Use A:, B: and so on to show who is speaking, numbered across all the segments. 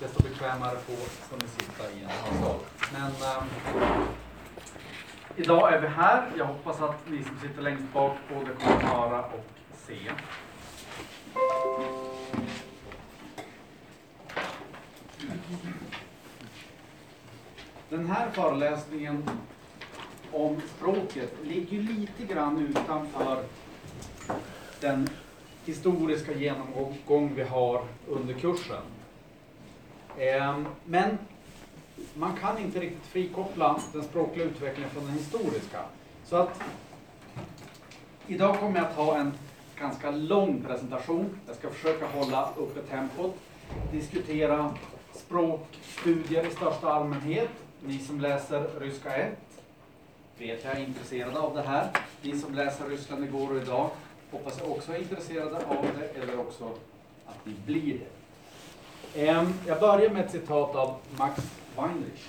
A: desto bekvämare på ska ni sitta i en sal. Men um, idag är vi här. Jag hoppas att ni som sitter längst bak både kommer höra och se. Den här föreläsningen om språket ligger lite grann utanför den historiska genomgång vi har under kursen. Ehm, men man kan inte riktigt frikoppla den språkliga utvecklingen från den historiska. Så att idag kommer jag att ha en ganska lång presentation. Jag ska försöka hålla uppe tempot, diskutera språkstudier i största allmänhet. Ni som läser ryska 1 vet jag är intresserade av det här. Ni som läser Ryssland igår och idag hoppas jag också är intresserade av det eller också att ni blir det. Ehm, jag börjar med ett citat av Max Weinrich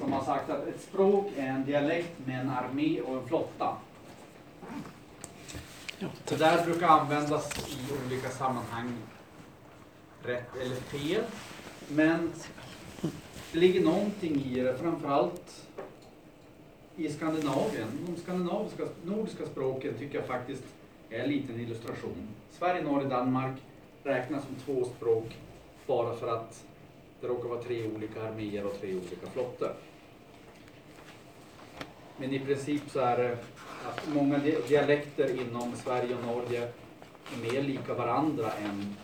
A: som har sagt att ett språk är en dialekt med en armé och en flotta. Det där brukar användas i olika sammanhang, rätt eller fel. Men det ligger någonting i det, framförallt i Skandinavien. De skandinaviska, nordiska språken tycker jag faktiskt är en liten illustration. Sverige, Norge, Danmark räknas som två språk bara för att det råkar vara tre olika arméer och tre olika flottor. Men i princip så är det att många dialekter inom Sverige och Norge är mer lika varandra än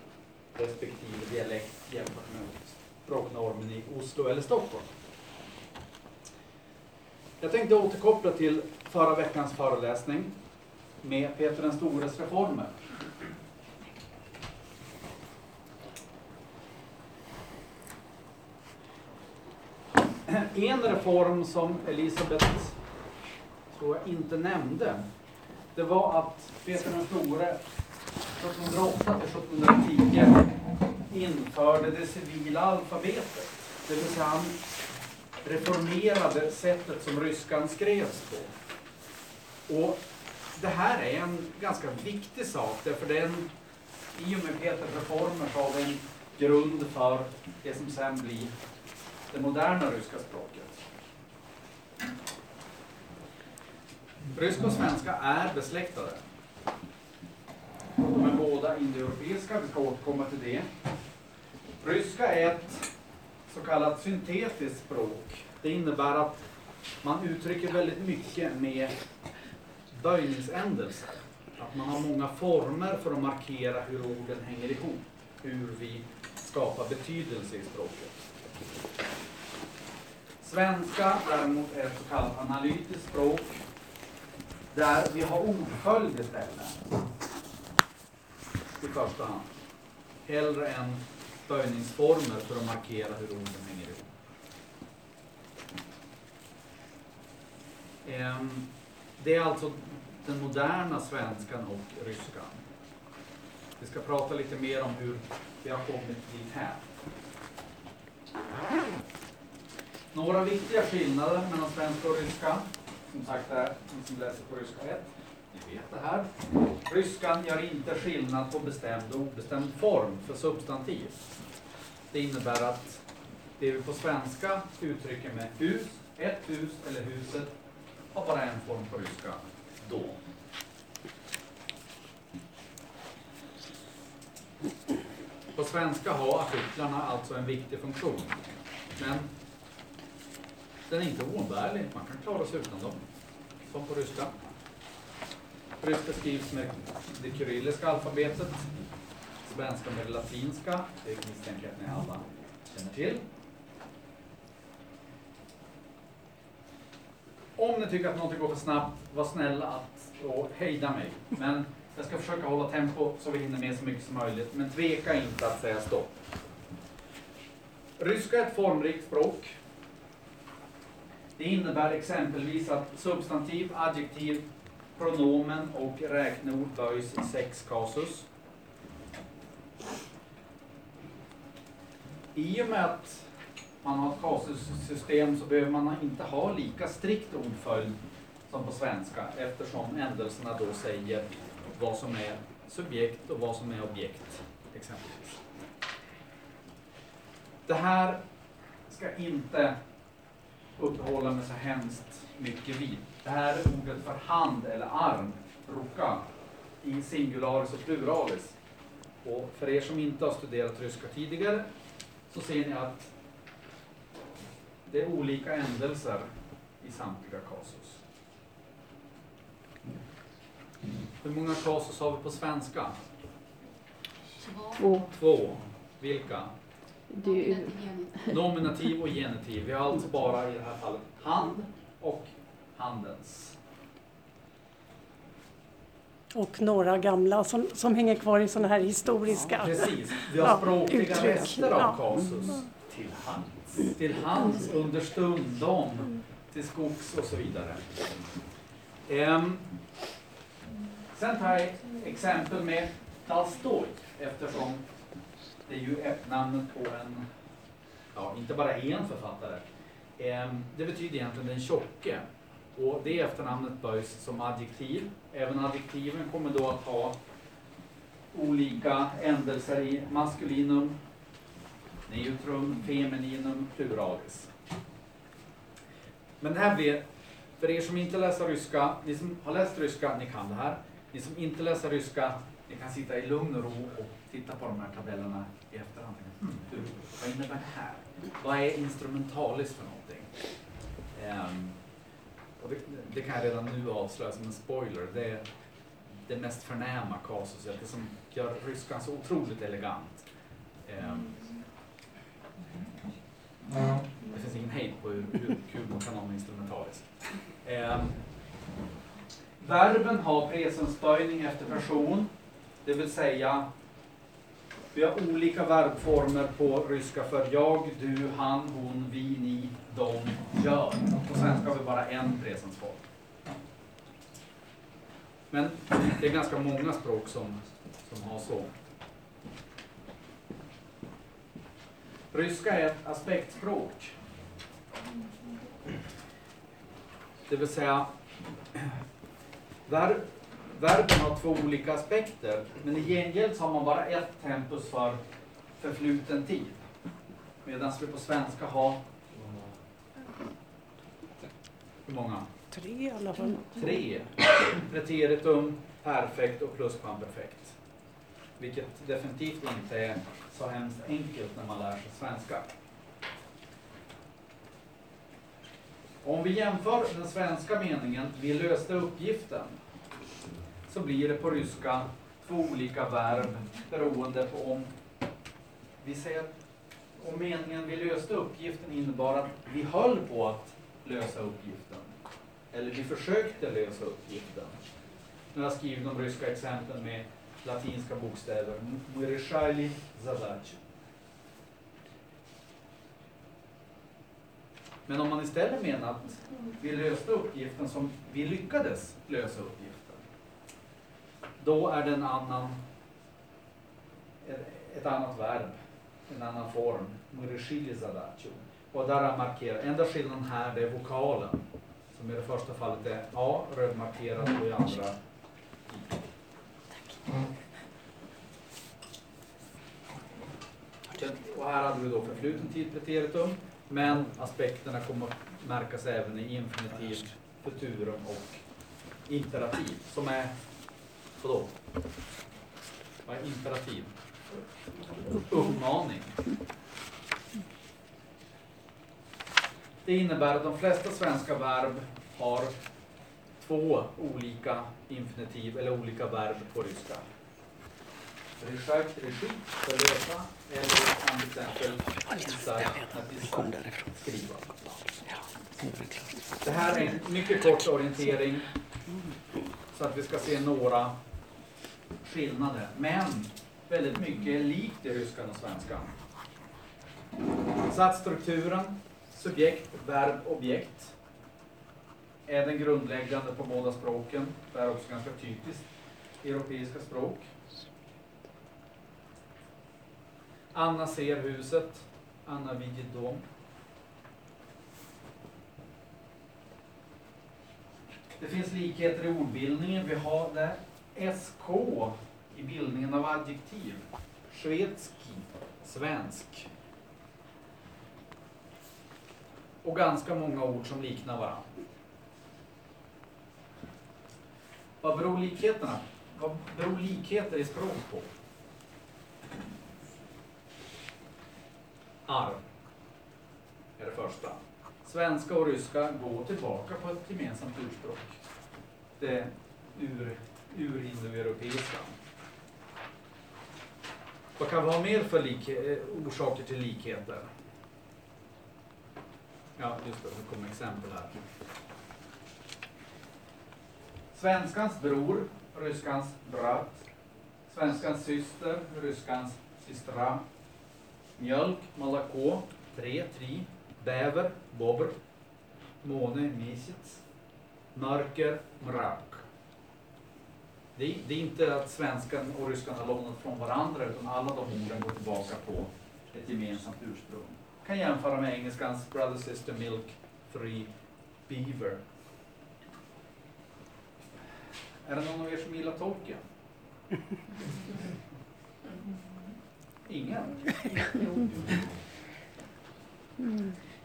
A: respektive dialekt jämfört med språknormen i Oslo eller Stockholm. Jag tänkte återkoppla till förra veckans föreläsning med Peter den stores reformer. En reform som Elisabeth tror jag inte nämnde, det var att Peter den store 1708 till 1710 införde det civila alfabetet. Det vill säga han reformerade sättet som ryskan skrevs på. Och det här är en ganska viktig sak därför den, i och med Peter-reformen så har vi en grund för det som sen blir det moderna ryska språket. Ryska och svenska är besläktade. De är båda indoeuropeiska, vi ska återkomma till det. Ryska är ett så kallat syntetiskt språk. Det innebär att man uttrycker väldigt mycket med böjningsändelser. Att man har många former för att markera hur orden hänger ihop. Hur vi skapar betydelse i språket. Svenska däremot är ett så kallat analytiskt språk där vi har ordföljd istället. I första hand. Hellre än böjningsformer för att markera hur orden hänger ihop. Ehm, det är alltså den moderna svenskan och ryskan. Vi ska prata lite mer om hur vi har kommit dit här. Några viktiga skillnader mellan svenska och ryska. Som sagt, är ni som läser på ryska 1, ni vet det här. Ryskan gör inte skillnad på bestämd och obestämd form för substantiv. Det innebär att det vi på svenska uttrycker med hus, ett hus eller huset har bara en form på ryska, då. På svenska har artiklarna alltså en viktig funktion. Men den är inte oumbärlig, man kan klara sig utan dem. Som på ryska. Ryska skrivs med det kyrilliska alfabetet. Svenska med det latinska. Det misstänker jag att ni alla känner till. Om ni tycker att någonting går för snabbt, var snälla att och hejda mig. Men jag ska försöka hålla tempo så vi hinner med så mycket som möjligt. Men tveka inte att säga stopp. Ryska är ett formrikt språk. Det innebär exempelvis att substantiv, adjektiv, pronomen och räkneord böjs i sex kasus. I och med att man har ett kasussystem så behöver man inte ha lika strikt ordföljd som på svenska eftersom ändelserna då säger vad som är subjekt och vad som är objekt exempelvis. Det här ska inte uppehålla mig så hemskt mycket vid. Det här är ordet för hand eller arm, ruka, i singularis och pluralis. Och för er som inte har studerat ryska tidigare så ser ni att det är olika ändelser i samtliga kasus. Hur många kasus har vi på svenska?
B: Två.
A: Två. Vilka?
B: Ju,
A: Nominativ och genitiv. Vi har alltså bara i det här fallet hand och handens.
C: Och några gamla som, som hänger kvar i sådana här historiska.
A: Precis. Vi har
C: Ja,
A: språkliga
C: uttryck.
A: rester av
C: Ja.
A: kasus.
D: Till hands.
A: Till hands, understundom, till skogs och så vidare. Ehm, sen tar jag exempel med Tolstoj eftersom det är ju namnet på en, ja inte bara en författare. Ehm, det betyder egentligen den tjocke. Och det efternamnet böjs som adjektiv. Även adjektiven kommer då att ha olika ändelser i maskulinum, neutrum, femininum, pluralis. Men det här blir, för er som inte läser ryska, ni som har läst ryska, ni kan det här. Ni som inte läser ryska, ni kan sitta i lugn och ro och titta på de här tabellerna i efterhand. Mm, du, vad innebär det här? Vad är instrumentalis för någonting? Ehm, och det, det kan jag redan nu avslöja som en spoiler. Det är det mest förnäma kasuset, det som gör ryskan så otroligt elegant. Ehm, det finns ingen hejd på hur, hur kul man kan ha med instrumentaliskt. Ehm, verben har presensböjning efter person, det vill säga vi har olika verbformer på ryska för jag, du, han, hon, vi, ni, de, gör. På svenska har vi bara en presensform. Men det är ganska många språk som, som har så. Ryska är ett aspektspråk. Det vill säga, verb verben har två olika aspekter, men i gengäld så har man bara ett tempus för förfluten tid. Medan vi på svenska har, hur många?
C: Tre i alla fall.
A: Tre. Preteritum, perfekt och pluskvamperfekt. Vilket definitivt inte är så hemskt enkelt när man lär sig svenska. Om vi jämför den svenska meningen vi löste uppgiften så blir det på ryska två olika verb beroende på om vi säger om meningen vi löste uppgiften innebar att vi höll på att lösa uppgiften eller vi försökte lösa uppgiften. Nu har jag skrivit de ryska exemplen med latinska bokstäver. Мы решали задачу. Men om man istället menar att vi löste uppgiften som vi lyckades lösa uppgiften. då är det en annan, ett annat verb, en annan form. Och där har markerat, enda skillnaden här det är vokalen. Som i det första fallet är A rödmarkerad och i andra mm. Och här hade vi då förfluten tid preteritum, men aspekterna kommer att märkas även i infinitiv, futurum och imperativ som är vadå? Vad är imperativ? Uppmaning. Det innebär att de flesta svenska verb har två olika infinitiv eller olika verb på ryska. Решать, решить, förlösa eller kan till exempel visa att visa, skriva. Det här är en mycket kort orientering så att vi ska se några skillnader. Men väldigt mycket är likt i ryskan och svenskan. Satsstrukturen, subjekt, verb, objekt är den grundläggande på båda språken. Det är också ganska typiskt i europeiska språk. Anna ser huset. Anna vidit dom. Det finns likheter i ordbildningen. Vi har där SK i bildningen av adjektiv. Svedski, svensk. och ganska många ord som liknar varandra. Vad beror likheterna Vad beror likheter i språk på? Arv är det första. Svenska och ryska går tillbaka på ett gemensamt urspråk. Det ur, urindoeuropeiskan. Vad kan vi ha mer för eh, orsaker till likheter? Ja, just det, nu kommer exempel här. Svenskans bror, ryskans brat. Svenskans syster, ryskans systra. Mjölk, malakå, tre, tri. Bäver, bobr. Måne, misits. Mörker, mrak. Det är, det är inte att svenskan och ryskan har lånat från varandra utan alla de orden går tillbaka på ett gemensamt ursprung. kan jämföra med engelskans brother, sister, milk, three, beaver. Är det någon av er som gillar Tolkien? Ingen?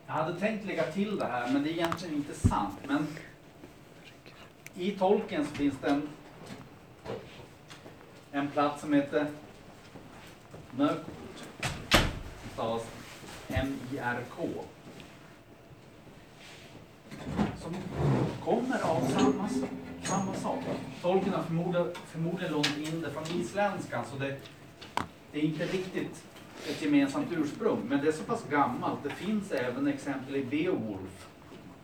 A: Jag hade tänkt lägga till det här, men det är egentligen inte sant. Men i Tolkien finns det en, en plats som heter Mörkort. Stavas M-I-R-K. Som kommer av samma, samma sak. Tolken har förmodligen, förmodligen lånat in det från isländskan så det, det är inte riktigt ett gemensamt ursprung. Men det är så pass gammalt. Det finns även exempel i Beowulf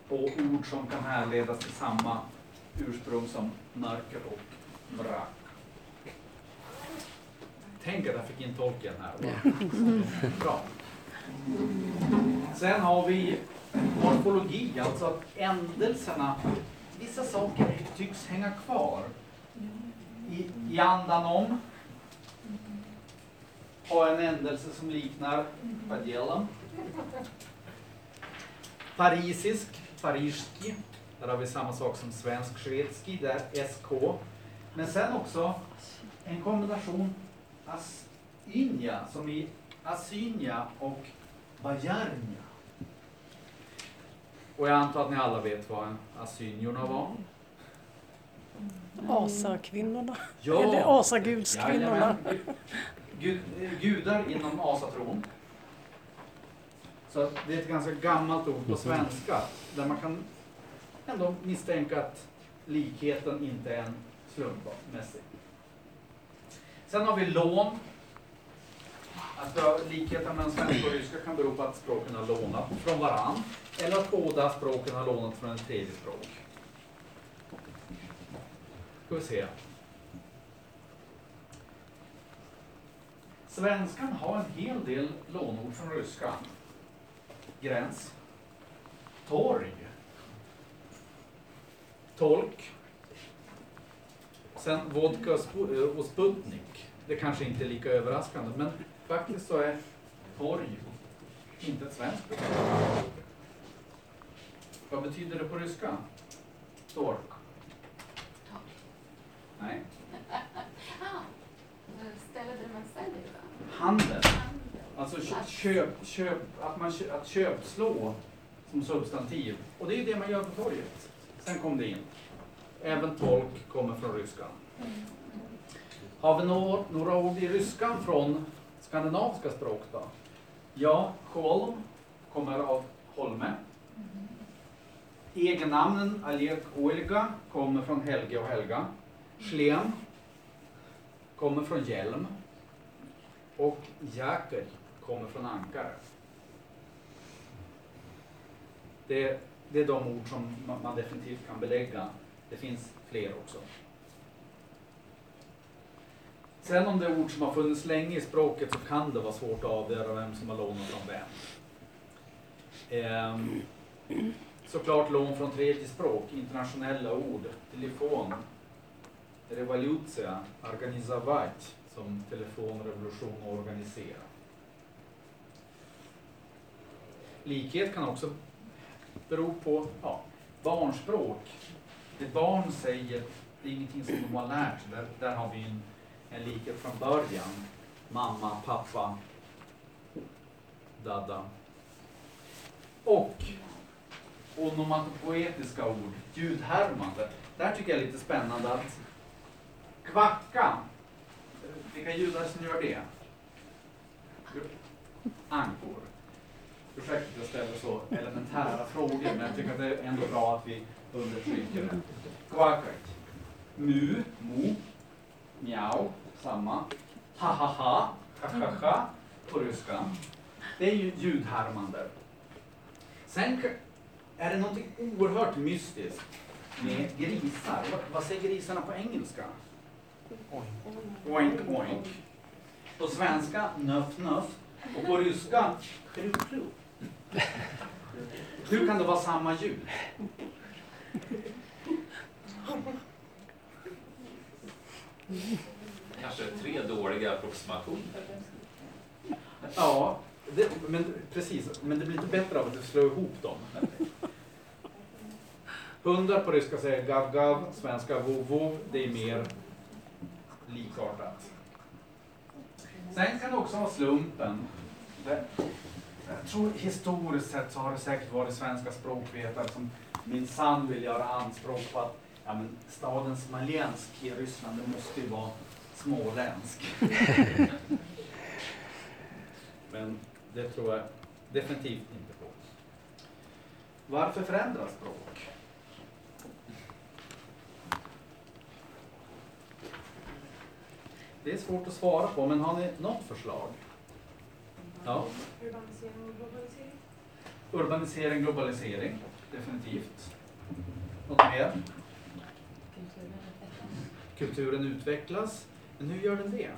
A: på ord som kan härledas till samma ursprung som mörker och mrak. Tänk att jag fick in tolken här. Bra. Sen har vi morfologi, alltså att ändelserna, vissa saker tycks hänga kvar i, i andan om. Ha en ändelse som liknar Pagelam. Parisisk, pariski. Där har vi samma sak som svensk schwedski, där SK. Men sen också en kombination asynja, som i asynja och bajarnia. Och jag antar att ni alla vet vad asynjorna var?
C: Asakvinnorna.
A: Ja.
C: Eller asagudskvinnorna.
A: Gud, eh, gudar inom asatron. Så det är ett ganska gammalt ord på svenska där man kan ändå misstänka att likheten inte är en slumpmässig. Sen har vi lån. Att likheten mellan svenska och ryska kan bero på att språken har lånat från varann eller att båda språken har lånat från ett tredje språk. Ska vi se. Svenskan har en hel del lånord från ryskan. Gräns. Torg. Tolk. Sen vodka och eh, och Sputnik. Det kanske inte är lika överraskande, men faktiskt så är torg inte ett svenskt ord. Vad betyder det på ryska? Tork. Nej.
B: Ställe där man säljer?
A: Handel. Alltså kö- köp, köp, att, man att köpslå som substantiv. Och det är ju det man gör på torget. Sen kom det in. Även tolk kommer från ryskan. Har vi några ord i ryskan från skandinaviska språk då? Ja, kolm kommer av Holme. Egennamnen Alek och Olga kommer från Helge och Helga. Schlen kommer från hjälm. Och jäkel kommer från ankare. Det, det är de ord som man definitivt kan belägga. Det finns fler också. Sen om det är ord som har funnits länge i språket så kan det vara svårt att avgöra vem som har lånat från vem. Ehm, såklart lån från tredje språk, internationella ord, telefon, revolution, organizavat, som telefonrevolution och organisera. Likhet kan också bero på ja, barnspråk det barn säger, det är ingenting som de har lärt sig. Där, där har vi en, en likhet från början. Mamma, pappa, dada. Och onomatopoetiska ord, ljudhärmande. Där tycker jag är lite spännande att kvacka, vilka judar är det som gör det? Ankor. Ursäkta att jag ställer så elementära frågor, men jag tycker att det är ändå bra att vi under trycket Kvakak. Mu, mu. mjau, samma. Ha-ha-ha, ha-ha-ha på ryska. Det är ju ljudhärmande. Sen är det något oerhört mystiskt med grisar. Vad, vad säger grisarna på engelska? Oink, oink. På svenska nöff, nöff. Och på ryska kru, kru. Hur kan det vara samma ljud?
D: Kanske tre dåliga approximationer.
A: Ja, det, men precis. Men det blir inte bättre av att du slår ihop dem. Hundar på ryska säger gav gav, svenska vov vov. Det är mer likartat. Sen kan det också vara slumpen. Det, jag tror historiskt sett så har det säkert varit svenska språkvetare som minsann vill göra anspråk på att ja, men staden Smolensk i Ryssland, det måste ju vara småländsk. Men det tror jag definitivt inte på. Varför förändras språk? Det är svårt att svara på, men har ni något förslag? Ja.
B: Urbanisering och globalisering.
A: Urbanisering, globalisering, definitivt. Något mer? Kulturen utvecklas. Men hur gör den det?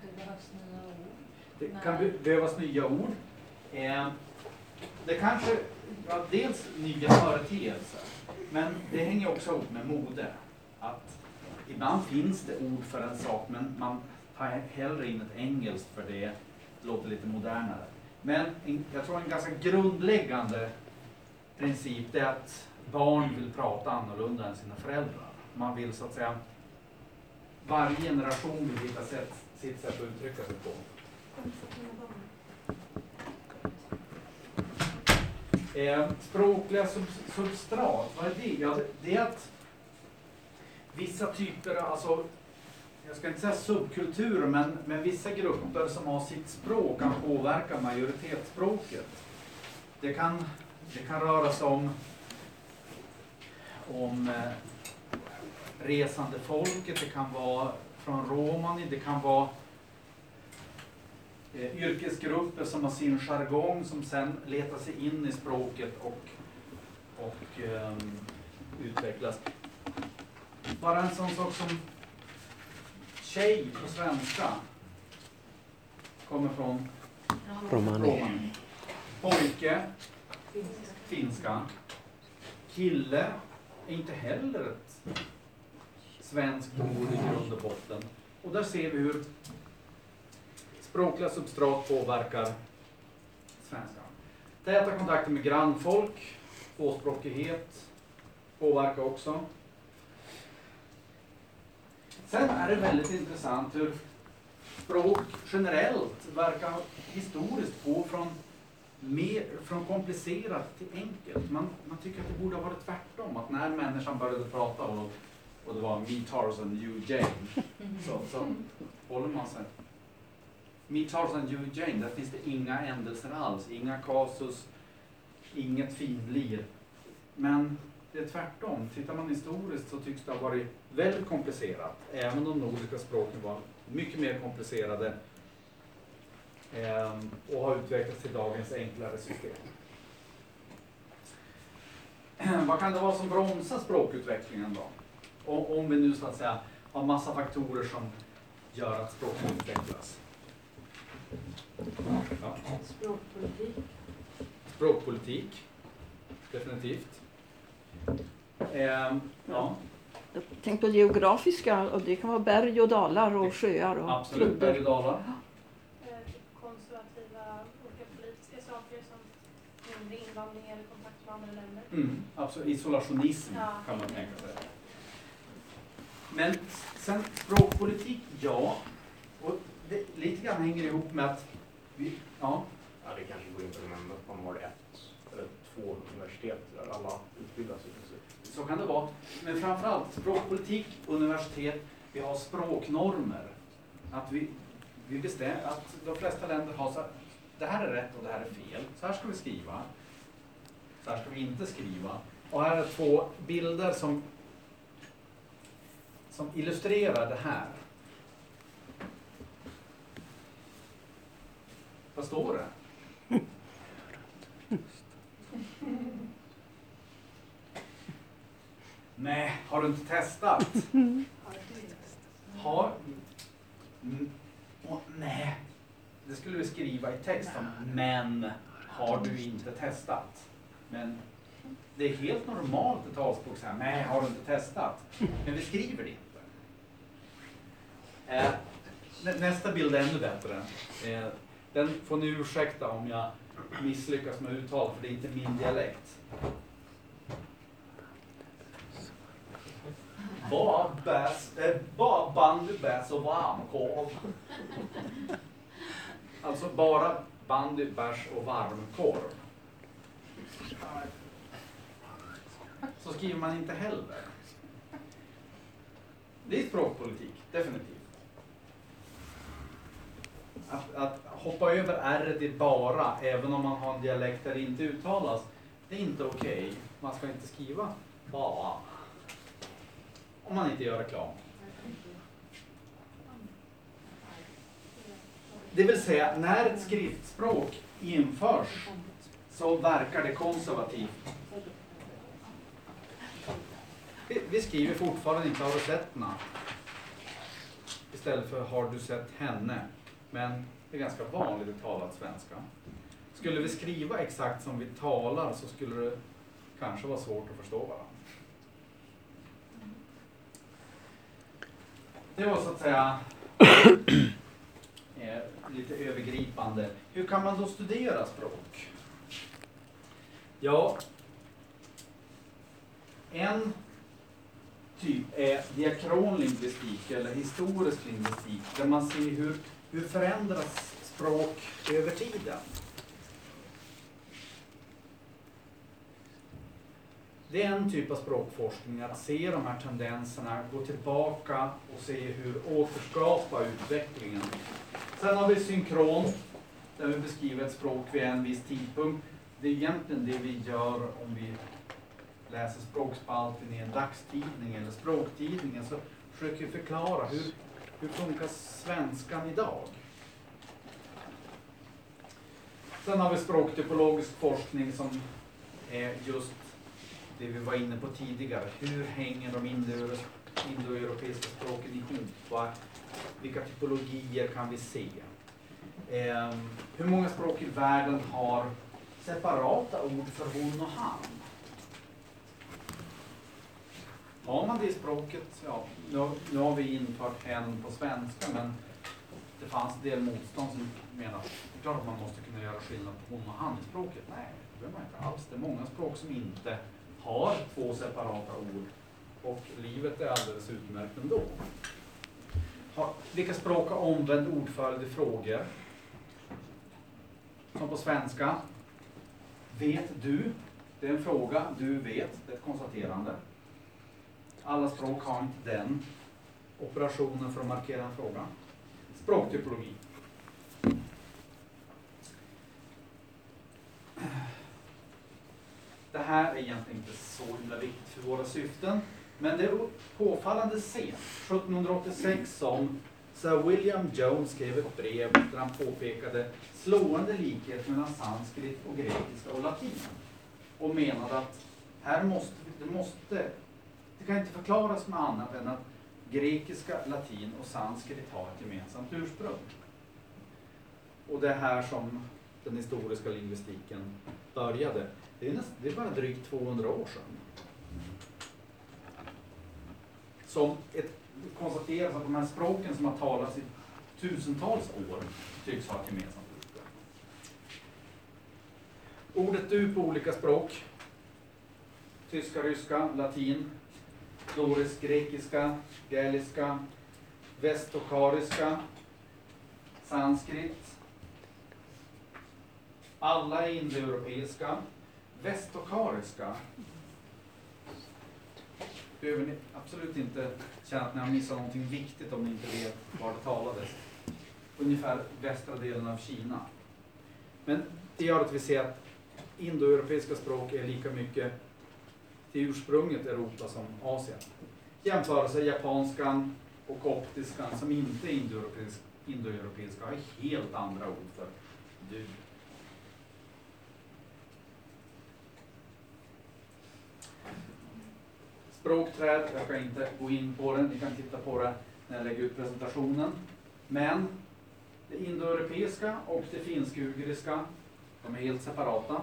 E: Det behövs nya ord.
A: Det kan be- behövas nya ord. Eh, det kanske, ja, dels nya företeelser, men det hänger också ihop med mode. Att ibland finns det ord för en sak, men man tar hellre in ett engelskt för det låter lite modernare. Men en, jag tror en ganska grundläggande princip är att barn vill prata annorlunda än sina föräldrar. Man vill så att säga, varje generation vill hitta sätt, sitt sätt att uttrycka sig på. Eh, språkliga sub substrat, vad är det? Ja, det- är att vissa typer, alltså, jag ska inte säga subkulturer, men, men vissa grupper som har sitt språk kan påverka majoritetsspråket. Det kan, det kan röra sig om, om eh, resande folket, det kan vara från romani, det kan vara eh, yrkesgrupper som har sin jargong som sen letar sig in i språket och, och ehm, utvecklas. Bara en sån sak som tjej på svenska kommer från
F: Romani.
A: romani. Pojke, finska. Kille är inte heller ett svenskt ord i grund och botten. Och där ser vi hur språkliga substrat påverkar svenskan. Täta kontakter med grannfolk, tvåspråkighet påverkar också. Sen är det väldigt intressant hur språk generellt verkar historiskt gå från, mer, från komplicerat till enkelt. Man, man tycker att det borde ha varit tvärtom, att när människan började prata och, och det var me Tarzan, you Jane, så, så håller man sig. Me Tarzan, you Jane, där finns det inga ändelser alls, inga kasus, inget finlir. Men det är tvärtom. Tittar man historiskt så tycks det ha varit väldigt komplicerat. Även de nordiska språken var mycket mer komplicerade ehm, och har utvecklats till dagens enklare system. Vad kan det vara som bromsar språkutvecklingen då? Om vi nu så att säga har massa faktorer som gör att språket utvecklas. Ja.
E: Språkpolitik.
A: Språkpolitik, definitivt. Ehm, ja,
G: Jag tänkte på geografiska, och det kan vara berg och dalar och sjöar och
A: absolut. Berg och
G: floder.
A: dalar.
B: Eh, konservativa olika politiska saker som mindre invandring eller kontakt med andra länder.
A: Mm, absolut. Isolationism
B: Ja.
A: kan man tänka sig. Men sen språkpolitik, ja. Och det lite grann hänger ihop med att vi, ja,
H: Ja, det kanske går in på det, men på mål ett, eller
F: två universitet där alla utbildar sig. i princip.
A: Så kan det vara. Men framförallt språkpolitik, universitet, vi har språknormer. Att vi, vi bestämmer att de flesta länder har så här, det här är rätt och det här är fel. Så här ska vi skriva. Så här ska vi inte skriva. Och här är två bilder som, som illustrerar det här. Vad står det? Nej, har du inte testat? Har... Mm. Nej. Det skulle vi skriva i texten. Men har du inte testat? Men det är helt normalt i talspråk så här. Nej, har du inte testat? Men vi skriver det inte. Eh, nästa bild är ännu bättre. Eh, den får ni ursäkta om jag misslyckas med uttal för det är inte min dialekt. Bara bäs, eh, bara och varmkorv. Alltså bara bandy, bärs och varmkorv. Så skriver man inte heller. Det är språkpolitik, definitivt. Att, att hoppa över r i bara, även om man har en dialekt där det inte uttalas, det är inte okej. Man ska inte skriva bara. Om man inte gör reklam. Det vill säga, när ett skriftspråk införs så verkar det konservativt. Vi, vi skriver fortfarande inte har du sett henne? Istället för har du sett henne? Men det är ganska vanligt i talad svenska. Skulle vi skriva exakt som vi talar så skulle det kanske vara svårt att förstå varandra. Det var så att säga eh, lite övergripande. Hur kan man då studera språk? Ja, en typ eh, är diakronlingvistik eller historisk lingvistik där man ser hur, hur förändras språk över tiden. Det är en typ av språkforskning, att se de här tendenserna, gå tillbaka och se hur återskapa utvecklingen. Sen har vi synkron, där vi beskriver ett språk vid en viss tidpunkt. Det är egentligen det vi gör om vi läser språkspalten i en dagstidning eller språktidningen så försöker vi förklara hur, hur funkar svenskan idag? Sen har vi språktypologisk forskning som är just det vi var inne på tidigare. Hur hänger de indoeuropeiska språken ihop? Vilka typologier kan vi se? Ehm, hur många språk i världen har separata ord för hon och han? Har man det i språket, ja, nu, har- nu har vi infört hen på svenska men det fanns en del motstånd som menar att det är klart att man måste kunna göra skillnad på hon och han i språket. Nej, det behöver man inte alls. Det är många språk som inte har två separata ord och livet är alldeles utmärkt ändå. Har, vilka språk har omvänd ordföljd i frågor? Som på svenska. Vet du? Det är en fråga. Du vet. Det är ett konstaterande. Alla språk har inte den operationen för att markera en fråga. Språktypologi. Det här är egentligen inte så himla viktigt för våra syften. Men det är påfallande sent, 1786, som Sir William Jones skrev ett brev där han påpekade slående likhet mellan sanskrit och grekiska och latin. Och menade att här måste, det måste, det kan inte förklaras med annat än att grekiska, latin och sanskrit har ett gemensamt ursprung. Och det är här som den historiska lingvistiken började. Det är, näst, det är bara drygt 200 år sedan. Som ett konstateras att de här språken som har talats i tusentals år tycks ha ett gemensamt ursprung. Ordet du på olika språk. Tyska, ryska, latin, dorisk, grekiska, gaeliska, västokariska, sanskrit. Alla är indoeuropeiska. västokariska behöver ni absolut inte känna att ni har missat någonting viktigt om ni inte vet var det talades. Ungefär västra delen av Kina. Men det gör att vi ser att indoeuropeiska språk är lika mycket till ursprunget Europa som Asien. Jämförelse japanskan och koptiskan som inte är indoeuropeisk, indoeuropeiska har helt andra ord för du. Språkträd, jag ska inte gå in på det, ni kan titta på det när jag lägger ut presentationen. Men det indoeuropeiska och det finsk-ugriska, de är helt separata.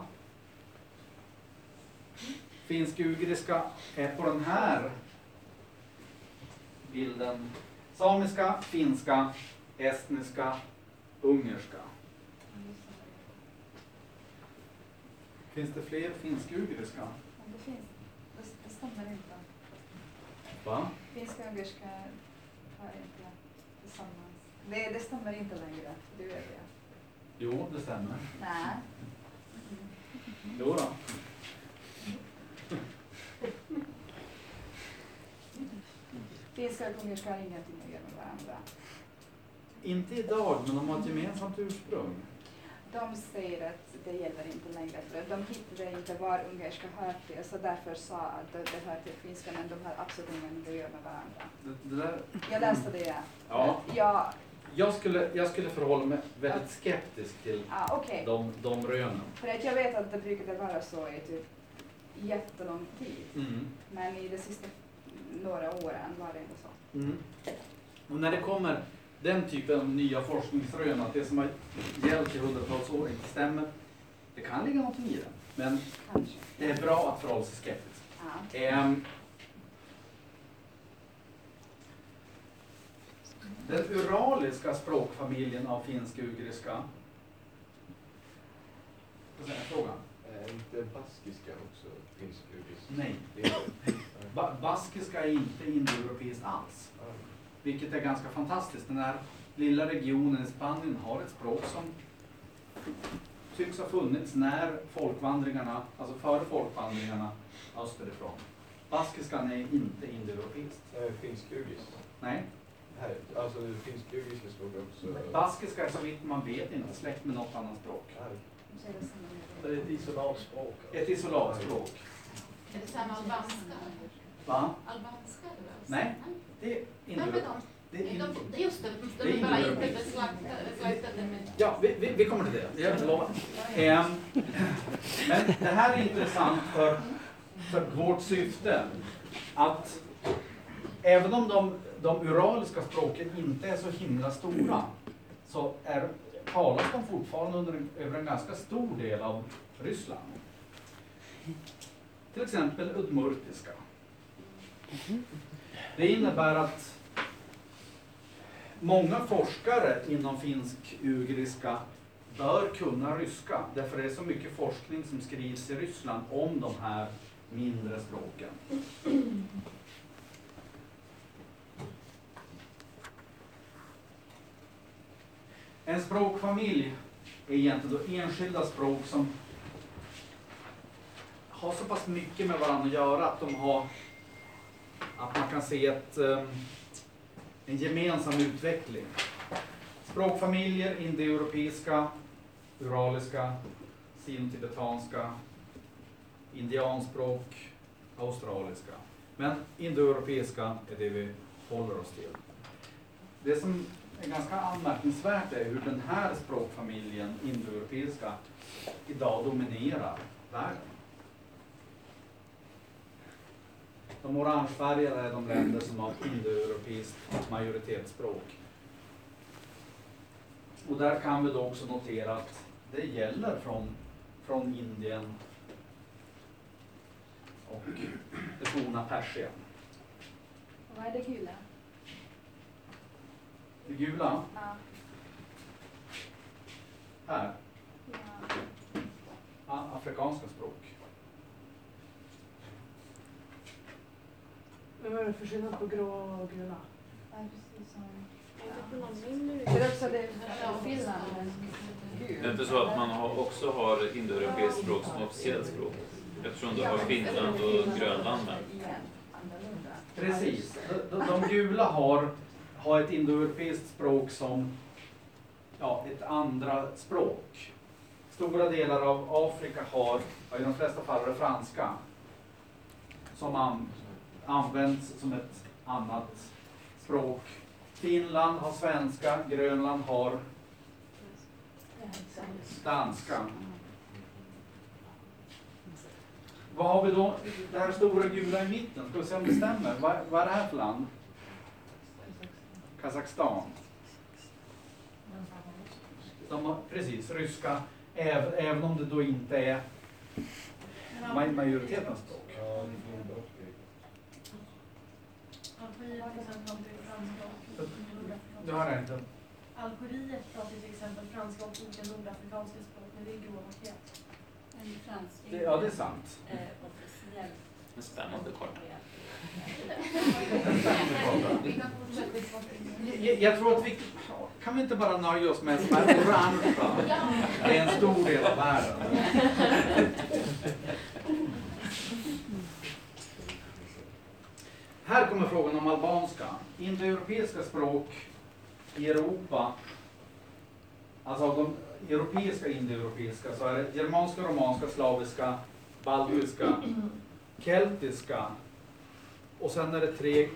A: Finsk-ugriska är på den här bilden samiska, finska, estniska, ungerska. Finns det fler finsk-ugriska?
H: Men det finns, det, det stämmer inte.
A: Va?
H: Finska och ungerska har inte tillsammans. Det, det stämmer inte längre, det vet jag.
A: Jo, det stämmer.
H: Nej.
A: Jo då.
H: Finska och ungerska har ingenting att göra med varandra.
A: Inte idag, men de har ett gemensamt ursprung.
H: De säger att det gäller inte längre för de hittade inte var ungerska hör till så därför sa att det, det hör till finska men de har absolut ingenting att göra med varandra.
A: Det, det där,
H: Jag läste det.
A: Ja.
H: Ja,
A: jag, skulle, jag skulle förhålla mig väldigt skeptisk till
H: ah, okej.
A: de, de rönen.
H: För att jag vet att det brukade vara så i typ jättelång tid.
A: Mm.
H: Men i de sista några åren var det inte så.
A: Mm. Och när det kommer den typen av nya forskningsrön, att det som har gällt i hundratals år inte stämmer, det kan ligga någonting i det. Men
H: Kanske.
A: det är bra att förhålla sig skeptisk.
H: Ja.
A: Ehm, den uraliska språkfamiljen av finsk-ugriska. Vad säger frågan?
F: Är inte baskiska också finsk-ugrisk?
A: Nej. Ba- baskiska är inte indoeuropeiskt alls. Vilket är ganska fantastiskt. Den här lilla regionen i Spanien har ett språk som tycks ha funnits när folkvandringarna, alltså före folkvandringarna österifrån. Baskiskan är inte indoeuropeiskt.
F: Nej, finsk-ugrisk.
A: Nej.
F: Här, alltså finsk-ugriska stod också...
A: Baskiska är så vitt man vet inte släkt med något annat språk.
F: Nej.
H: Det
F: är ett isolatspråk.
A: Ett isolatspråk.
E: Är det samma albanska?
A: Va?
E: Albanska eller?
A: Nej. Det är
E: de?
A: det är
E: de, just det, de
A: är
E: bara inte men
A: Ja, vi, vi, vi kommer till det. Jag lovar. Ehm, men det här är intressant för, för vårt syfte. Att även om de, de uraliska språken inte är så himla stora så är, talas de fortfarande under över en ganska stor del av Ryssland. Till exempel udmurtiska. Det innebär att Många forskare inom finsk-ugriska bör kunna ryska, därför det är så mycket forskning som skrivs i Ryssland om de här mindre språken. En språkfamilj är egentligen då enskilda språk som har så pass mycket med varandra att göra att de har att man kan se ett ehm, en gemensam utveckling. Språkfamiljer, indoeuropeiska, uraliska, sinotibetanska, indianspråk, australiska. Men indoeuropeiska är det vi håller oss till. Det som är ganska anmärkningsvärt är hur den här språkfamiljen, indoeuropeiska, idag dominerar världen. De orangefärgade är de länder som har indoeuropeiskt majoritetsspråk. Och där kan vi då också notera att det gäller från, från Indien och det forna Persien.
H: Och vad är det gula?
A: Det gula
H: Ja.
A: här,
H: ja.
A: afrikanska språk.
C: Men vad är det för skillnad på grå och gula?
H: Ja, precis som...
B: Inte på någon mindre
H: Det är också det Finland.
D: Det är inte så att man har, också har indoeuropeiskt språk som officiellt språk? Eftersom du har Finland och Grönland med.
A: Precis. De, de, gula har, har ett indoeuropeiskt språk som ja, ett andra språk. Stora delar av Afrika har, i de flesta fall, det franska som an, används som ett annat språk. Finland har svenska, Grönland har danska. Vad har vi då? Det här stora gula i mitten, ska vi se om det stämmer. Vad, vad är det här för land? Kazakstan. De har, precis, ryska, äv, även om det då inte är majoritetens språk.
F: Ja, lite Nordafrika.
B: Exempel har
A: inte.
B: Algeriet pratar till exempel franska och olika nordafrikanska språk, men det är.
I: En fransk
A: Det, ja, det är sant.
I: eh,
D: En spännande karta.
A: Jag, jag tror att vi, kan vi inte bara nöja oss med som här orangea? Det är en stor del av världen. Här kommer frågan om albanska. Indoeuropeiska språk i Europa, alltså av de europeiska indoeuropeiska, så är det germanska, romanska, slaviska, baltiska, keltiska och sen är det tre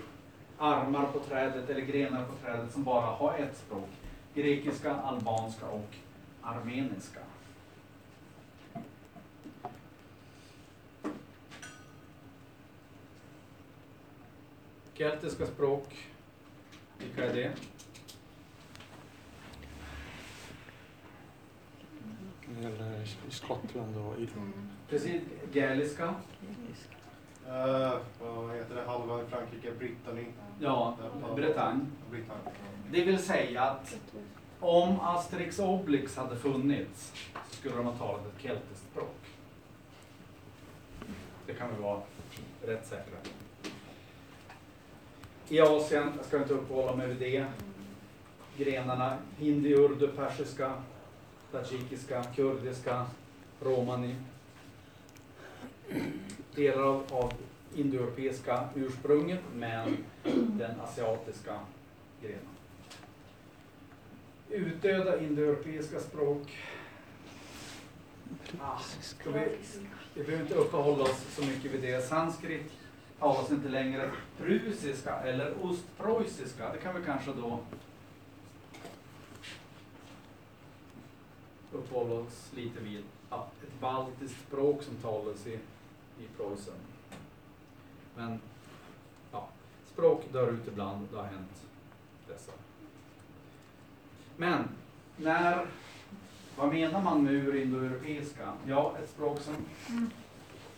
A: armar på trädet eller grenar på trädet som bara har ett språk. Grekiska, albanska och armeniska. Keltiska språk, vilka är det?
J: Eller i Skottland och Irland.
A: Precis, gaeliska,
K: Uh, vad heter det? Halva i Frankrike, Brittany.
A: ja, Bretagne. Det vill säga att om Asterix och Obelix hade funnits så skulle de ha talat ett keltiskt språk. Det kan vi vara rätt säkra på. I Asien, jag ska inte uppehålla mig vid det, grenarna hindi, urdu, persiska, tadzjikiska, kurdiska, romani. Delar av, av indoeuropeiska ursprunget men den asiatiska grenen. Utdöda indoeuropeiska språk. Ah, vi, vi behöver inte uppehålla oss så mycket vid det. Sanskrit talas inte längre. Prusiska eller ostpreussiska, det kan vi kanske då uppehålla oss lite vid. Ja, ett baltiskt språk som talas i, i Preussen. Men ja, språk dör ut ibland, det har hänt dessa. Men när, vad menar man med urindoeuropeiska? Ja, ett språk som mm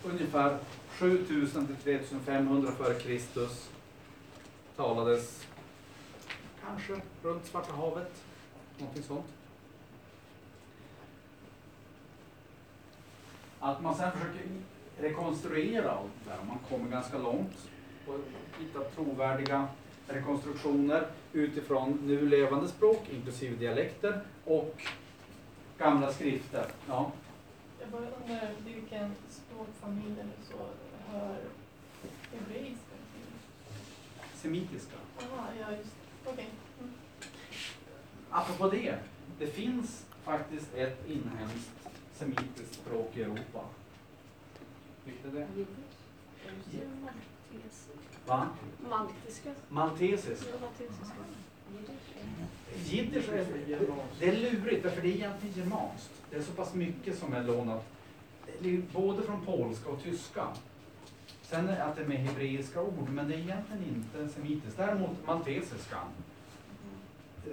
A: ungefär 7000 till 3500 före Kristus talades kanske runt Svarta havet, någonting sånt. Att man sen försöker rekonstruera allt det där, man kommer ganska långt och hittar trovärdiga rekonstruktioner utifrån nu levande språk, inklusive dialekter, och gamla skrifter. Ja.
B: Jag bara undrar vilken språkfamilj eller så hör hebreiska till?
A: Semitiska.
B: Jaha, ja just. Okej. Mm.
A: Apropå det, det finns faktiskt ett inhemskt semitiskt språk i Europa. Vilket är det? Va?
C: Maltiska.
A: Maltesisk. Jiddisch är, det är lurigt, för det är egentligen germanskt. Det är så pass mycket som är lånat, både från polska och tyska. Sen är att det är med hebreiska ord, men det är egentligen inte semitiskt. Däremot maltesiskan,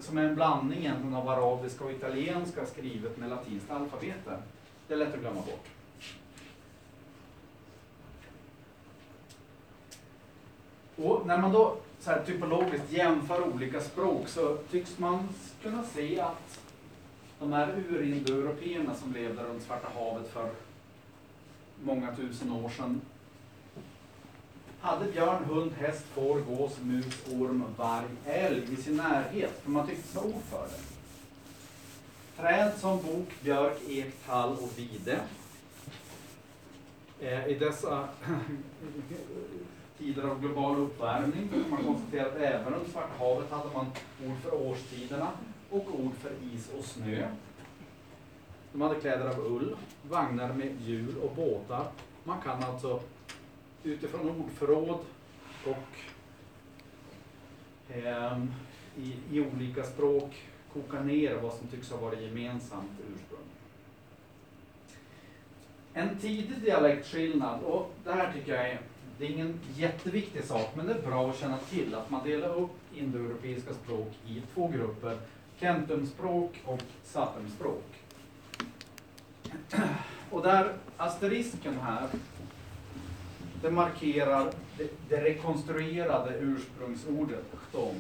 A: som är en blandning egentligen av arabiska och italienska skrivet med latinskt alfabet. Det är lätt att glömma bort. Och när man då så här typologiskt jämför olika språk så tycks man kunna se att de här urindoeuropeerna som levde runt Svarta havet för många tusen år sedan hade björn, hund, häst, får, gås, mus, orm, varg, älg i sin närhet, för man tyckte så ord för det. Träd som bok, björk, ek, tall och vide. Eh, I dessa tider av global uppvärmning kan man konstatera att även runt Svarta havet hade man ord för årstiderna och ord för is och snö. De hade kläder av ull, vagnar med hjul och båtar. Man kan alltså utifrån ordförråd och ehm, i, i olika språk koka ner vad som tycks ha varit gemensamt ursprung. En tidig dialektskillnad, och det här tycker jag är, det är ingen jätteviktig sak, men det är bra att känna till att man delar upp indoeuropeiska språk i två grupper, kentumspråk och satemspråk. Och där asterisken här, det markerar det, det rekonstruerade ursprungsordet chtom.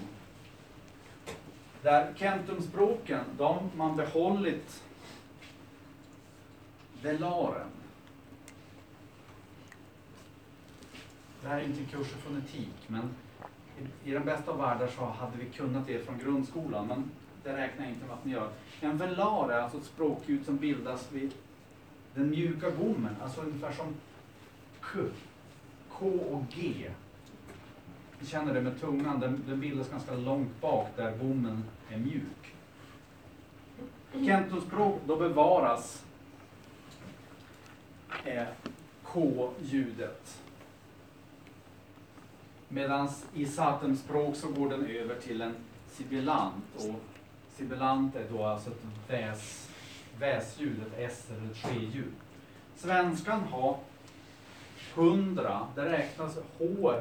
A: Där kentumspråken, de man behållit velaren. Det här är inte en kurs i fonetik, men i, i den bästa av världar så hade vi kunnat det från grundskolan, men det räknar jag inte med att ni gör. En velar är alltså ett språkljud som bildas vid den mjuka gommen, alltså ungefär som K, K och G. Ni känner det med tungan, den, den bildas ganska långt bak där gommen är mjuk. Kentospråk, då bevaras eh, K-ljudet. Medan i satemspråk så går den över till en sibilant och sibilant är då alltså ett väs, väsljud, ett S eller ett sje-ljud Svenskan har 100, där räknas H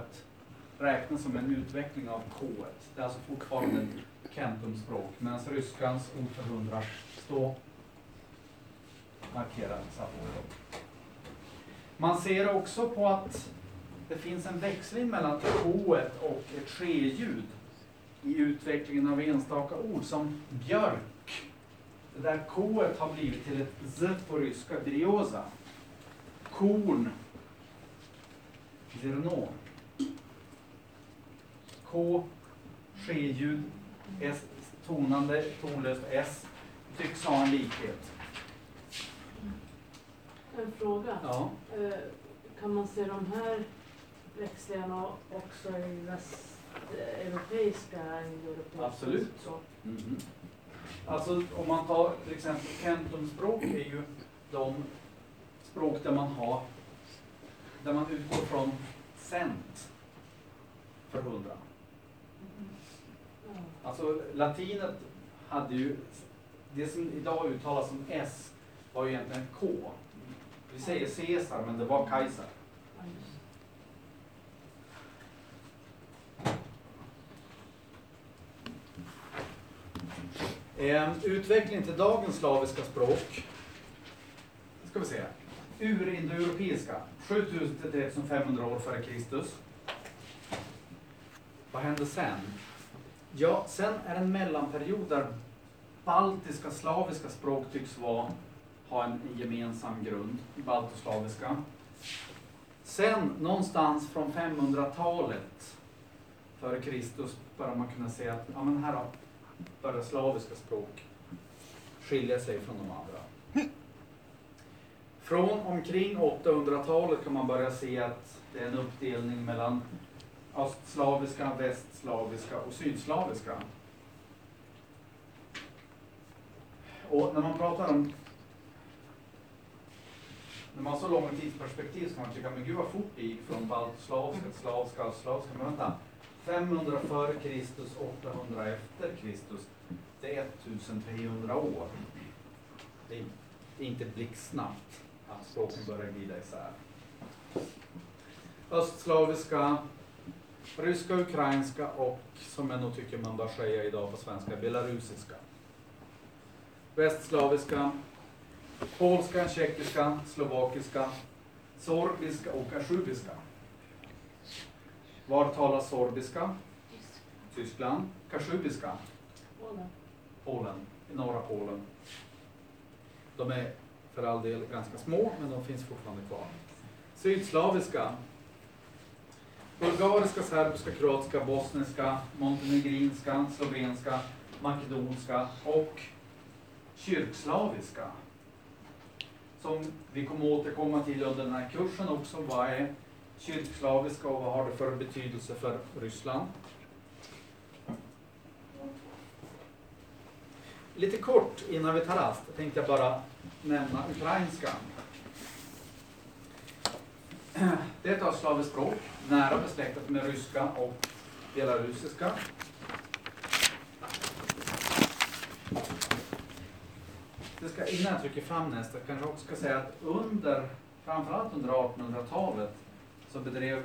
A: räknas som en utveckling av K. Det är alltså fortfarande ett kentumspråk, medan ryskans ord för 100 står markerat satemspråk. Man ser också på att det finns en växling mellan K och ett ske-ljud i utvecklingen av enstaka ord som björk. Det där K har blivit till ett Z på ryska, brioza. Korn, zerno. K, ske-ljud, S, tonande, tonlöst S, tycks ha en likhet.
L: En fråga.
A: Ja.
L: Eh, Kan man se de här växlingarna också i västeuropeiska, indoeuropeiska
A: Absolut.
L: språk?
A: Mhm. Alltså om man tar till exempel kentumspråk är ju de språk där man har, där man utgår från cent för hundra.
L: Ja.
A: Alltså latinet hade ju, det som idag uttalas som S var ju egentligen ett K. Vi säger Caesar men det var Kaiser.
L: Ja, just.
A: Eh, Ehm, utveckling till dagens slaviska språk. nu Ska vi se. Urindoeuropeiska. 7000-3500 år före Kristus. Vad hände sen? Ja, sen är en mellanperiod där baltiska slaviska språk tycks vara, ha en gemensam grund, baltoslaviska. Sen någonstans från 500-talet före Kristus börjar man kunna se att ja, men här har börjar slaviska språk skilja sig från de andra. Från omkring 800-talet kan man börja se att det är en uppdelning mellan östslaviska, västslaviska och sydslaviska. Och när man pratar om när man har så långa tidsperspektiv så kan man tycka, men gud vad fort det gick från baltslaviska till slaviska, östslaviska. Men vänta, 500 före Kristus, 800 efter Kristus. Det är 1300 år. Det är inte blixtsnabbt att språken börjar glida isär. Östslaviska, ryska, ukrainska och som jag nog tycker man bör säga idag på svenska, belarusiska. Västslaviska, polska, tjeckiska, slovakiska, sorbiska och asjubiska. Var talas sorbiska? Tyskland. Kasjubiska?
L: Åland.
A: Polen, i norra Polen. De är för all del ganska små, men de finns fortfarande kvar. Sydslaviska. Bulgariska, serbiska, kroatiska, bosniska, montenegrinska, slovenska, makedonska och kyrkslaviska. som vi kommer återkomma till under den här kursen också. Vad är kyrkslaviska och vad har det för betydelse för Ryssland? Lite kort innan vi tar rast tänkte jag bara nämna ukrainska. Det är ett östslaviskt språk, nära besläktat med ryska och belarusiska. Det ska, innan jag trycker fram nästa, kanske jag också ska säga att under, framförallt under 1800-talet, så bedrev,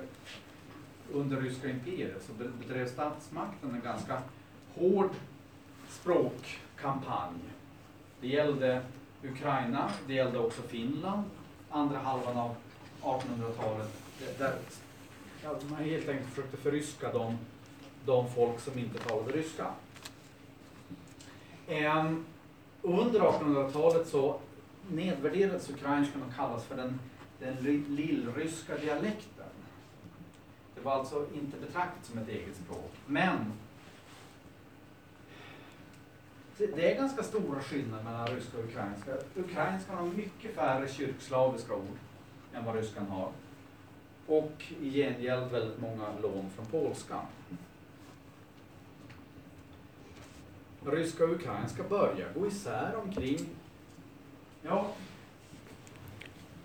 A: under ryska imperiet, så bedrev statsmakten en ganska hård språkkampanj. Det gällde Ukraina, det gällde också Finland, andra halvan av 1800-talet. Där man helt enkelt försökte förryska de, de folk som inte talade ryska. Ehm, under 1800-talet så nedvärderades ukrainskan och kallas för den, den lillryska dialekten. Det var alltså inte betraktat som ett eget språk. Men det är ganska stora skillnader mellan ryska och ukrainska. Ukrainskan har mycket färre kyrkslaviska ord än vad ryskan har. Och i gengäld väldigt många lån från polskan. Ryska och ukrainska börjar gå isär omkring, ja,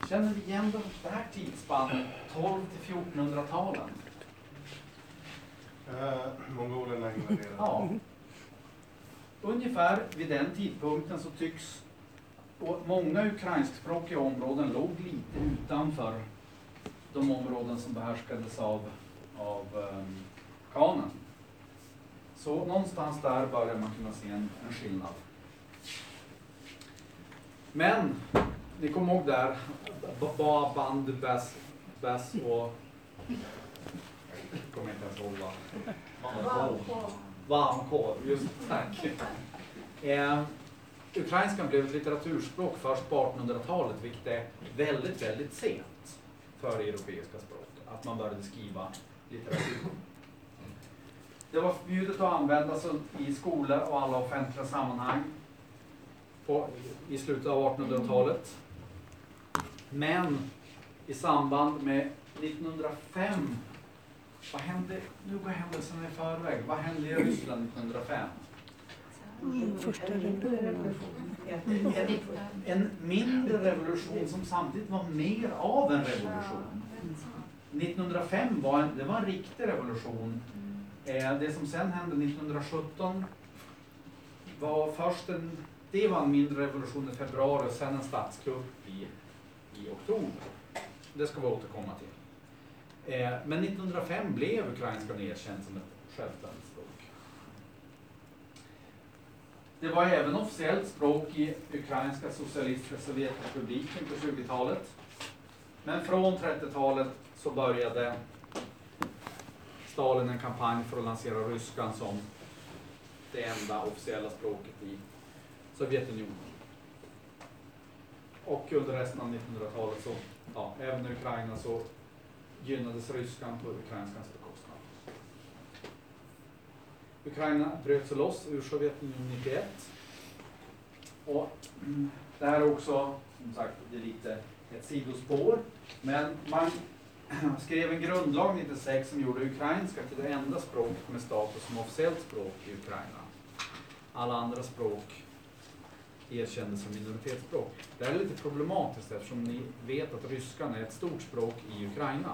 A: känner vi igen det här tidsspannet, 12 till 1400-talen?
K: Eh, mongolerna invaderade.
A: Ja. Ungefär vid den tidpunkten så tycks och många ukrainskspråkiga områden låg lite utanför de områden som behärskades av, av um, kanen. Så någonstans där börjar man kunna se en, en skillnad. Men, ni kommer ihåg där, ba, band, bass, bass och... Kommer inte ens ihåg vad. Varmkorv, just tack. Eh, ukrainskan blev ett litteraturspråk först på 1800-talet, vilket är väldigt, väldigt sent för europeiska språk, att man började skriva litteratur. Det var förbjudet att använda sig i skolor och alla offentliga sammanhang på, i slutet av 1800-talet. Men i samband med 1905, vad hände, nu går händelserna i förväg, vad hände i Ryssland 1905?
C: Mm, första revolutionen.
A: En mindre revolution som samtidigt var mer av en revolution. 1905 var en, det var en riktig revolution. Eh, det som sen hände 1917 var först en, det var en mindre revolution i februari och sen en statskupp i, i oktober. Det ska vi återkomma till. Eh, men 1905 blev ukrainskan erkänd som ett självständigt språk. Det var även officiellt språk i Ukrainska socialistiska sovjetrepubliken på 20-talet. Men från 30-talet så började Stalin en kampanj för att lansera ryskan som det enda officiella språket i Sovjetunionen. Och under resten av 1900-talet så, ja, även i Ukraina så gynnades ryskan på ukrainskans bekostnad. Ukraina bröt sig loss ur Sovjetunionen 91. Och mm, det här är också, som sagt, det är lite ett sidospår. Men man skrev en grundlag 96 som gjorde ukrainska till det enda språket med status som officiellt språk i Ukraina. Alla andra språk erkändes som minoritetsspråk. Det här är lite problematiskt eftersom ni vet att ryskan är ett stort språk i Ukraina.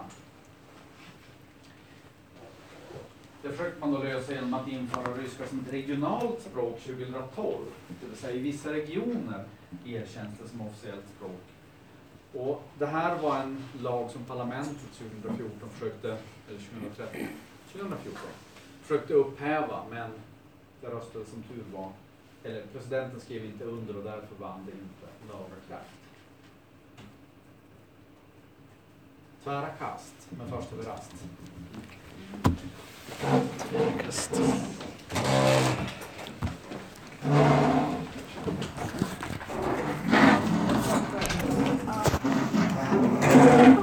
A: Det försökte man då lösa genom att införa ryska som ett regionalt språk 2012. Det vill säga i vissa regioner erkänns det som officiellt språk. Och det här var en lag som parlamentet 2014 försökte, eller 2013, 2014, försökte upphäva men det röstades som tur var, eller presidenten skrev inte under och därför vann det inte laga kraft. Tvära kast, men först över rast.
J: Thank you.